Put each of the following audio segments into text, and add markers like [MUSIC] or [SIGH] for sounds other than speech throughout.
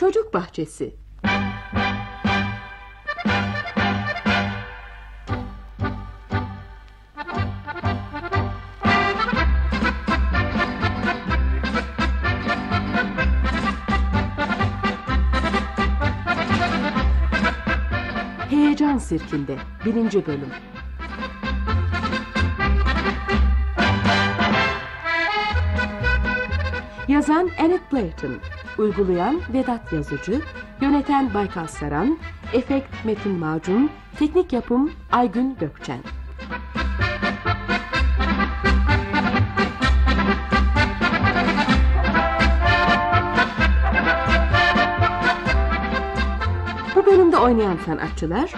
Çocuk Bahçesi. Heyecan Sirkinde birinci bölüm. Yazan Enid Blyton Uygulayan Vedat Yazıcı Yöneten Baykal Saran Efekt Metin Macun Teknik yapım Aygün Gökçen. Bu bölümde oynayan sanatçılar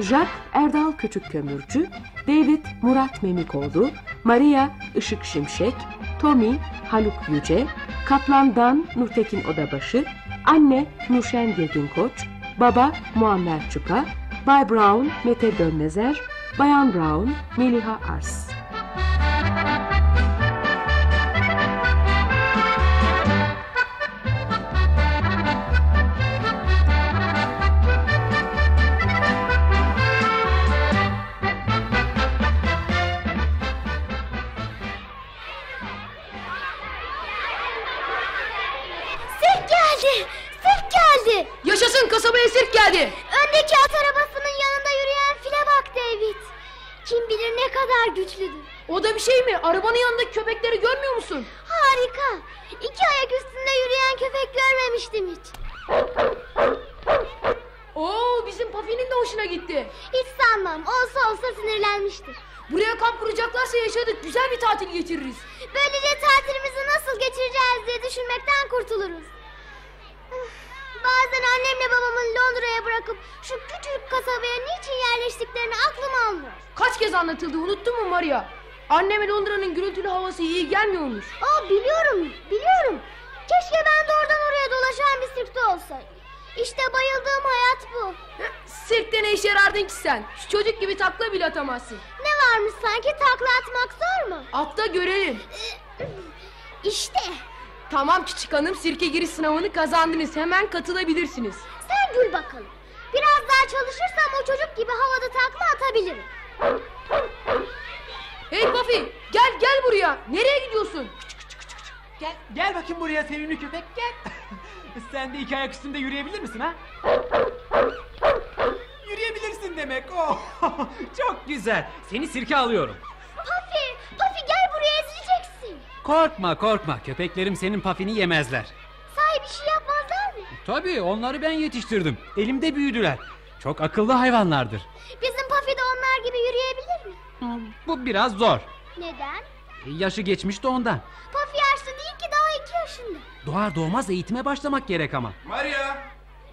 Jack Erdal Küçük Kömürcü, David Murat Memikoğlu, Maria Işık Şimşek, Tommy Haluk Yüce, Kaplan Dan Nurtekin Odabaşı, Anne Nurşen Girgin Koç, Baba Muammer Çuka, Bay Brown Mete Dönmezer, Bayan Brown Meliha Ars. Harika. İki ayak üstünde yürüyen köpek görmemiştim hiç. Oo bizim Pafi'nin de hoşuna gitti. Hiç sanmam. Olsa olsa sinirlenmiştir. Buraya kamp kuracaklarsa yaşadık. Güzel bir tatil geçiririz. Böylece tatilimizi nasıl geçireceğiz diye düşünmekten kurtuluruz. Bazen annemle babamın Londra'ya bırakıp şu küçük kasabaya niçin yerleştiklerini aklım almıyor. Kaç kez anlatıldı unuttun mu Maria? Anneme Londra'nın gürültülü havası iyi gelmiyormuş. Aa biliyorum, biliyorum. Keşke ben de oradan oraya dolaşan bir sirkte olsaydım. İşte bayıldığım hayat bu. Sirkte ne işe yarardın ki sen? Şu çocuk gibi takla bile atamazsın. Ne varmış sanki takla atmak zor mu? Atta görelim. İşte Tamam küçük hanım sirke giriş sınavını kazandınız. Hemen katılabilirsiniz. sen gül bakalım. Biraz daha çalışırsam o çocuk gibi havada takla atabilirim. Hey Pafi gel gel buraya. Nereye gidiyorsun? Gel, gel bakayım buraya sevimli köpek gel. [LAUGHS] Sen de iki ayak üstünde yürüyebilir misin ha? Yürüyebilirsin demek. Oh, [LAUGHS] çok güzel. Seni sirke alıyorum. Pafi, Pafi gel buraya ezileceksin. Korkma korkma. Köpeklerim senin pafini yemezler. Sahi bir şey yapmazlar mı? Tabii onları ben yetiştirdim. Elimde büyüdüler. Çok akıllı hayvanlardır. Bizim Pafi de onlar gibi yürüyebilir mi? Bu biraz zor. Neden? Yaşı geçmiş de ondan. Pafi yaşlı değil ki daha iki yaşında. Doğar doğmaz eğitime başlamak gerek ama. Maria,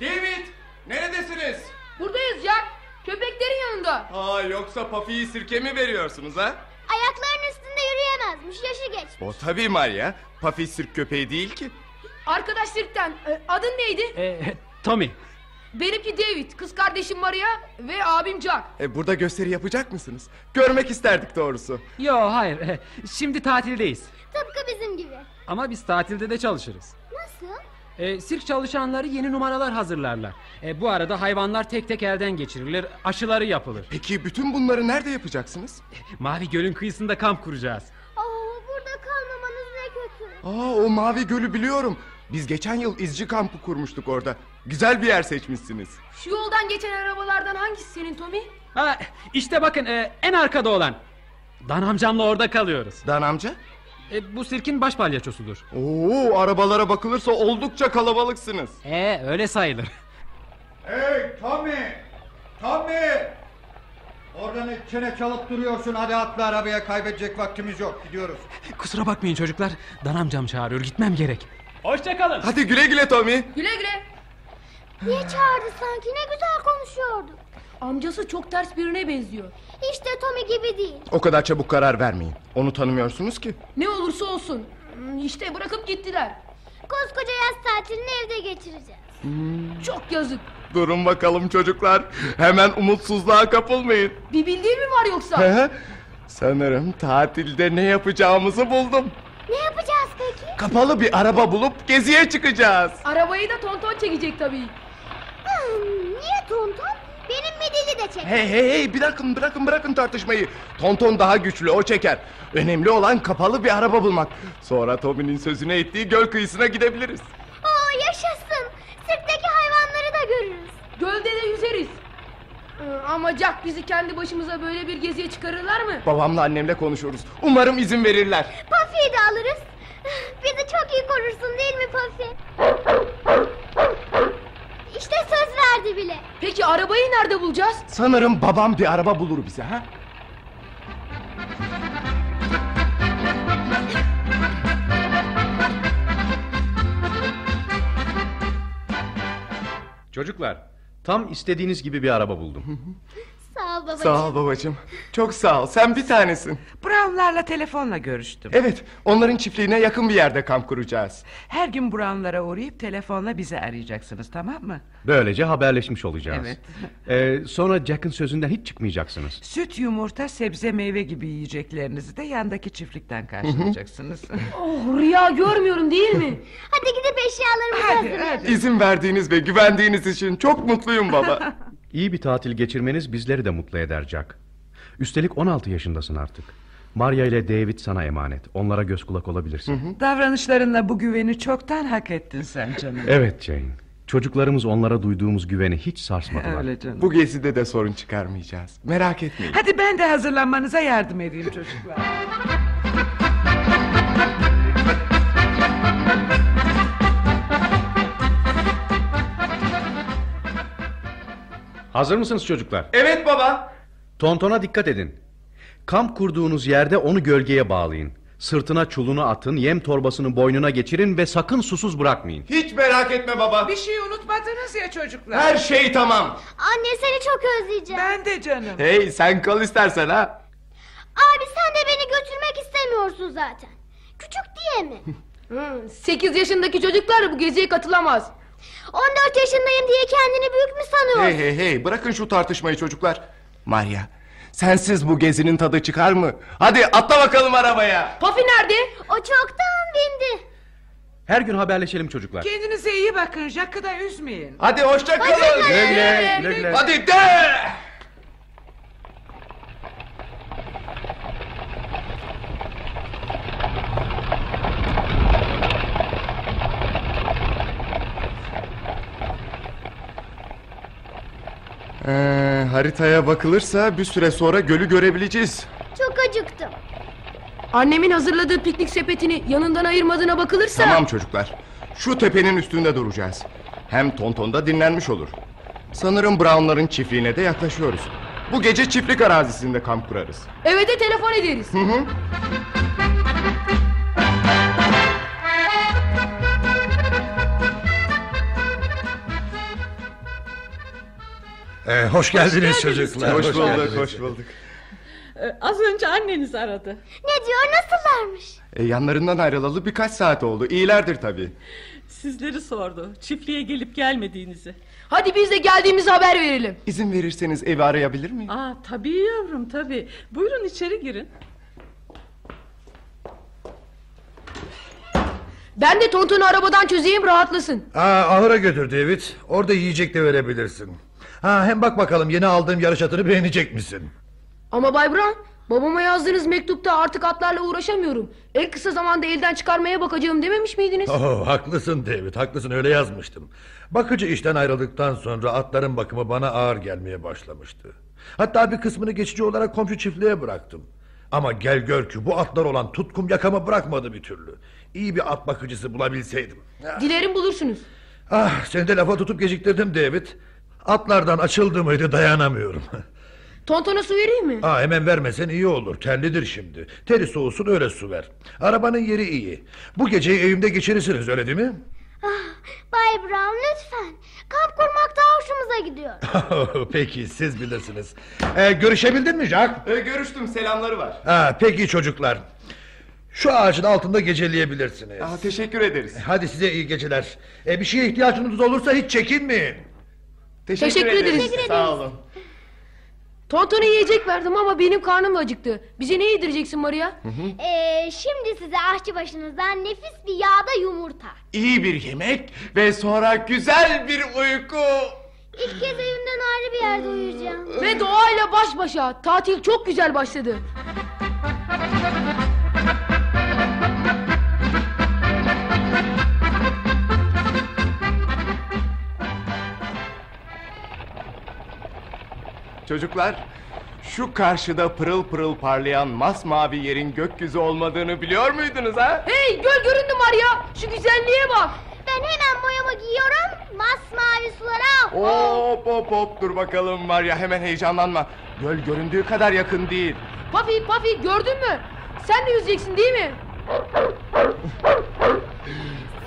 David, neredesiniz? Buradayız Jack. Köpeklerin yanında. Aa yoksa Pafi'yi sirke mi veriyorsunuz ha? Ayaklarının üstünde yürüyemezmiş yaşı geçmiş. O tabii Maria. Pafi sirk köpeği değil ki. Arkadaş sirkten. e, adın neydi? Ee, Tommy. Benimki David. Kız kardeşim Maria ve abim Jack. E, burada gösteri yapacak mısınız? Görmek isterdik doğrusu. Yo hayır. eh, Şimdi tatildeyiz. Tıpkı bizim gibi. Ama biz tatilde de çalışırız. Nasıl? E, sirk çalışanları yeni numaralar hazırlarlar. E, bu arada hayvanlar tek tek elden geçirilir, aşıları yapılır. Peki bütün bunları nerede yapacaksınız? Mavi Göl'ün kıyısında kamp kuracağız. Oo, burada kalmamanız ne kötü. Aa o mavi gölü biliyorum. Biz geçen yıl izci kampı kurmuştuk orada. Güzel bir yer seçmişsiniz. Şu yoldan geçen arabalardan hangisi senin Tommy? Ha, işte bakın e, en arkada olan. Dan amcamla orada kalıyoruz. Dan amca? E, bu sirkin baş palyaçosudur. Oo arabalara bakılırsa oldukça kalabalıksınız. E, öyle sayılır. Hey Tommy! Tommy! Orada ne çene çalıp duruyorsun hadi atla arabaya kaybedecek vaktimiz yok gidiyoruz. Kusura bakmayın çocuklar. Dan amcam çağırıyor gitmem gerek. Hoşçakalın. Hadi güle güle Tommy. Güle güle. Niye çağırdı sanki ne güzel konuşuyordu. Amcası çok ters birine benziyor. İşte Tommy gibi değil. O kadar çabuk karar vermeyin. Onu tanımıyorsunuz ki. Ne olursa olsun. Hmm, İşte bırakıp gittiler. Koskoca yaz tatilini evde geçireceğiz. Çok yazık. Durun bakalım çocuklar. Hemen umutsuzluğa kapılmayın. Bir bildiğin mi var yoksa? He? Sanırım tatilde ne yapacağımızı buldum. Ne yapacağız? Kapalı bir araba bulup geziye çıkacağız. Arabayı da tonton çekecek tabii. Hmm, niye tonton? Benim midili de çek. Hey hey hey bırakın bırakın bırakın tartışmayı. Tonton daha güçlü o çeker. Önemli olan kapalı bir araba bulmak. Sonra Tommy'nin sözüne ettiği göl kıyısına gidebiliriz. Oo yaşasın. Sirkteki hayvanları da görürüz. Gölde de yüzeriz. Ee, Ama Jack bizi kendi başımıza böyle bir geziye çıkarırlar mı? Babamla annemle konuşuyoruz. Umarım izin verirler. Puffy'yi de alırız. [LAUGHS] Bizi çok iyi korursun değil mi Puffy? İşte söz verdi bile. Peki arabayı nerede bulacağız? Sanırım babam bir araba bulur bize ha. Çocuklar, tam istediğiniz gibi bir araba buldum. [LAUGHS] Sağ ol babacığım. Sağ ol babacığım. Çok sağ ol. Sen bir tanesin. Brown'larla telefonla görüştüm. Evet, onların çiftliğine yakın bir yerde kamp kuracağız. Her gün Brown'lara uğrayıp telefonla bizi arayacaksınız tamam mı? Böylece haberleşmiş olacağız. Evet. Ee, sonra Jack'ın sözünden hiç çıkmayacaksınız. Süt, yumurta, sebze, meyve gibi yiyeceklerinizi de yandaki çiftlikten karşılayacaksınız. [LAUGHS] Oh, rüya görmüyorum değil mi? Hadi gidip eşyalarımızı hadi hazırlayalım. hadi. İzin verdiğiniz ve güvendiğiniz için çok mutluyum baba. [LAUGHS] İyi bir tatil geçirmeniz bizleri de mutlu eder Jack. Üstelik 16 yaşındasın artık. Maria ile David sana emanet. Onlara göz kulak olabilirsin. Davranışlarınla bu güveni çoktan hak ettin sen canım. Evet Jane. Çocuklarımız onlara duyduğumuz güveni hiç sarsmadılar. Öyle canım. Bu gezide de sorun çıkarmayacağız. Merak etmeyin. Hadi ben de hazırlanmanıza yardım edeyim çocuklar. Hazır mısınız çocuklar? Evet baba. Tontona dikkat edin. Kamp kurduğunuz yerde onu gölgeye bağlayın. Sırtına çulunu atın, yem torbasını boynuna geçirin ve sakın susuz bırakmayın. Hiç merak etme baba. Bir şey unutmadınız ya çocuklar. Her şey tamam. Anne seni çok özleyeceğim. Ben de canım. Hey sen kal istersen ha. Abi sen de beni götürmek istemiyorsun zaten. Küçük diye mi? [LAUGHS] Hı, 8 yaşındaki çocuklar bu geziye katılamaz. 14 yaşındayım diye kendini büyük mü sanıyorsun? Hey hey hey bırakın şu tartışmayı çocuklar. Maria sensiz bu gezinin tadı çıkar mı? Hadi atla bakalım arabaya. Puffy nerede? O çoktan bindi. Her gün haberleşelim çocuklar. Kendinize iyi bakın. Jack'ı da üzmeyin. Hadi hoşça kalın. Güle güle, güle güle. Hadi de. Haritaya bakılırsa bir süre sonra gölü görebileceğiz. Çok acıktım. Annemin hazırladığı piknik sepetini yanından ayırmadığına bakılırsa... Tamam çocuklar. Şu tepenin üstünde duracağız. Hem Tonton da dinlenmiş olur. Sanırım Brown'ların çiftliğine de yaklaşıyoruz. Bu gece çiftlik arazisinde kamp kurarız. Eve de telefon ederiz. Ee, hoş geldiniz çocuklar. Hoş bulduk, geldiniz. hoş bulduk. Az önce anneniz aradı. Ne diyor nasıllarmış? E, yanlarından ayrılalı birkaç saat oldu. İyilerdir tabii. Sizleri sordu. Çiftliğe gelip gelmediğinizi. Hadi biz de geldiğimizi haber verelim. İzin verirseniz evi arayabilir miyim? Aa tabii yavrum tabii. Buyurun içeri girin. Ben de Tonton'u arabadan çözeyim rahatlasın. Aa, ahıra götür David. Orada yiyecek de verebilirsin. Ha, hem bak bakalım yeni aldığım yarış atını beğenecek misin? Ama Bay Brown babama yazdığınız mektupta artık atlarla uğraşamıyorum. En kısa zamanda elden çıkarmaya bakacağım dememiş miydiniz? Oh, haklısın David haklısın öyle yazmıştım. Bakıcı işten ayrıldıktan sonra atların bakımı bana ağır gelmeye başlamıştı. Hatta bir kısmını geçici olarak komşu çiftliğe bıraktım. Ama gel gör ki bu atlar olan tutkum yakamı bırakmadı bir türlü. İyi bir at bakıcısı bulabilseydim. Dilerim bulursunuz. Ah seni de lafa tutup geciktirdim David. Atlardan açıldı mıydı dayanamıyorum. [LAUGHS] Tonton'a su vereyim mi? Aa, hemen vermesen iyi olur. Terlidir şimdi. Teri soğusun öyle su ver. Arabanın yeri iyi. Bu geceyi evimde geçirirsiniz öyle değil mi? Bay Brown lütfen. Kamp kurmak daha hoşumuza gidiyor. [LAUGHS] peki siz bilirsiniz. Ee, görüşebildin mi Jack? E, görüştüm selamları var. Ha, peki çocuklar. Şu ağacın altında geceleyebilirsiniz. Aa, teşekkür ederiz. Hadi size iyi geceler. Ee, bir şeye ihtiyacınız olursa hiç çekinmeyin. Teşekkür ederiz. Teşekkür Sağ ederiz. olun. Tontona yiyecek verdim ama benim karnım acıktı. Bize ne yedireceksin Maria? Ee, şimdi size aşçı başınızdan nefis bir yağda yumurta. İyi bir yemek ve sonra güzel bir uyku. İlk kez evimden ayrı bir yerde uyuyacağım. Ve doğayla baş başa. Tatil çok güzel başladı. Çocuklar, şu karşıda pırıl pırıl parlayan masmavi yerin gökyüzü olmadığını biliyor muydunuz ha? Hey göl göründü Maria. Şu güzelliğe bak. Ben hemen boyamı giyiyorum. Masmavi sulara. Hop hop hop dur bakalım var ya hemen heyecanlanma. Göl göründüğü kadar yakın değil. Pafi Pafi gördün mü? Sen de yüzeceksin değil mi?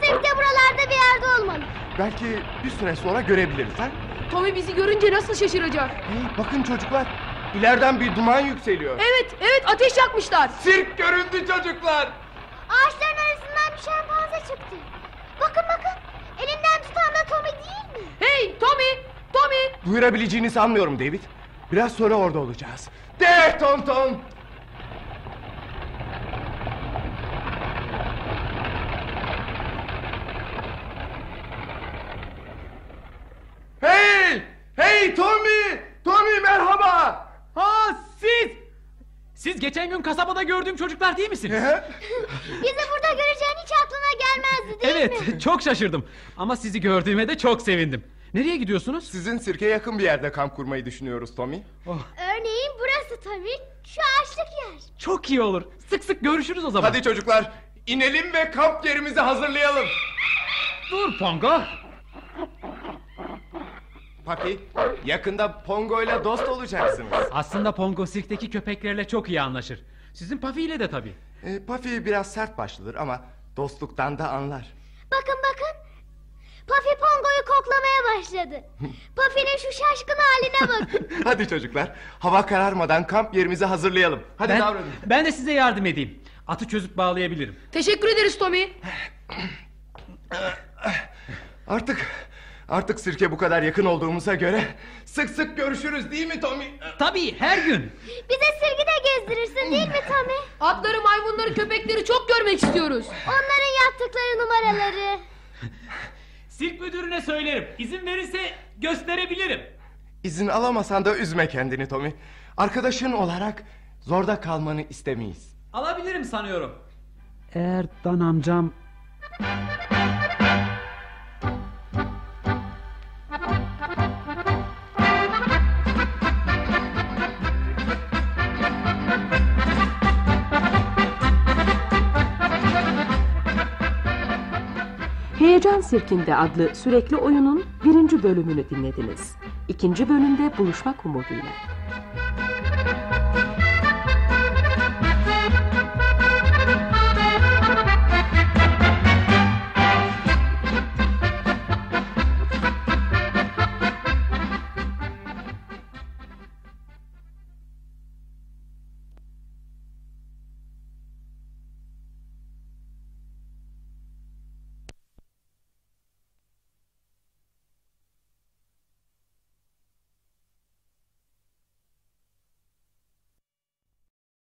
De buralarda bir yerde olmalı. Belki bir süre sonra görebiliriz ha? Tommy bizi görünce nasıl şaşıracak? Hey, bakın çocuklar, ileriden bir duman yükseliyor. Evet evet ateş yakmışlar. Sirk göründü çocuklar. Ağaçların arasından bir şempanze çıktı. Bakın bakın. Elinden tutan da Tommy değil mi? Hey Tommy Tommy. Duyurabileceğini sanmıyorum David. Biraz sonra orada olacağız. De tonton. Hey! Hey Tommy! Tommy merhaba! Ha siz! Siz geçen gün kasabada gördüğüm çocuklar değil misiniz? Bizi burada göreceğin hiç aklına gelmezdi değil mi? evet [LAUGHS] çok şaşırdım. Ama sizi gördüğüme de çok sevindim. Nereye gidiyorsunuz? Sizin sirke yakın bir yerde kamp kurmayı düşünüyoruz Tommy. Örneğin burası Tommy. Şu ağaçlık yer. Çok iyi olur. Sık sık görüşürüz o zaman. Hadi çocuklar inelim ve kamp yerimizi hazırlayalım. Dur Pongo. Papi yakında Pongo ile dost olacaksınız. Aslında Pongo sirkteki köpeklerle çok iyi anlaşır. Sizin Pafi ile de tabii. E, Papi biraz sert başlıdır ama dostluktan da anlar. Bakın bakın. Puffy Pongo'yu koklamaya başladı. [LAUGHS] Puffy'nin şu şaşkın haline bakın. [LAUGHS] Hadi çocuklar hava kararmadan kamp yerimizi hazırlayalım. Hadi Ben, davranın. ben de size yardım edeyim. Atı çözüp bağlayabilirim. Teşekkür ederiz Tommy. Artık artık sirke bu kadar yakın olduğumuza göre sık sık görüşürüz değil mi Tommy? Tabii her gün. Bize sirgi de gezdirirsin değil mi Tommy? Atları, maymunları, köpekleri çok görmek istiyoruz. Onların yaptıkları numaraları. Sirk müdürüne söylerim. İzin verirse gösterebilirim. İzin alamasan da üzme kendini Tommy. Arkadaşın olarak zorda kalmanı istemeyiz. Alabilirim sanıyorum. Eğer Dan amcam... Sirkinde adlı sürekli oyunun birinci bölümünü dinlediniz. İkinci bölümde buluşmak umuduyla.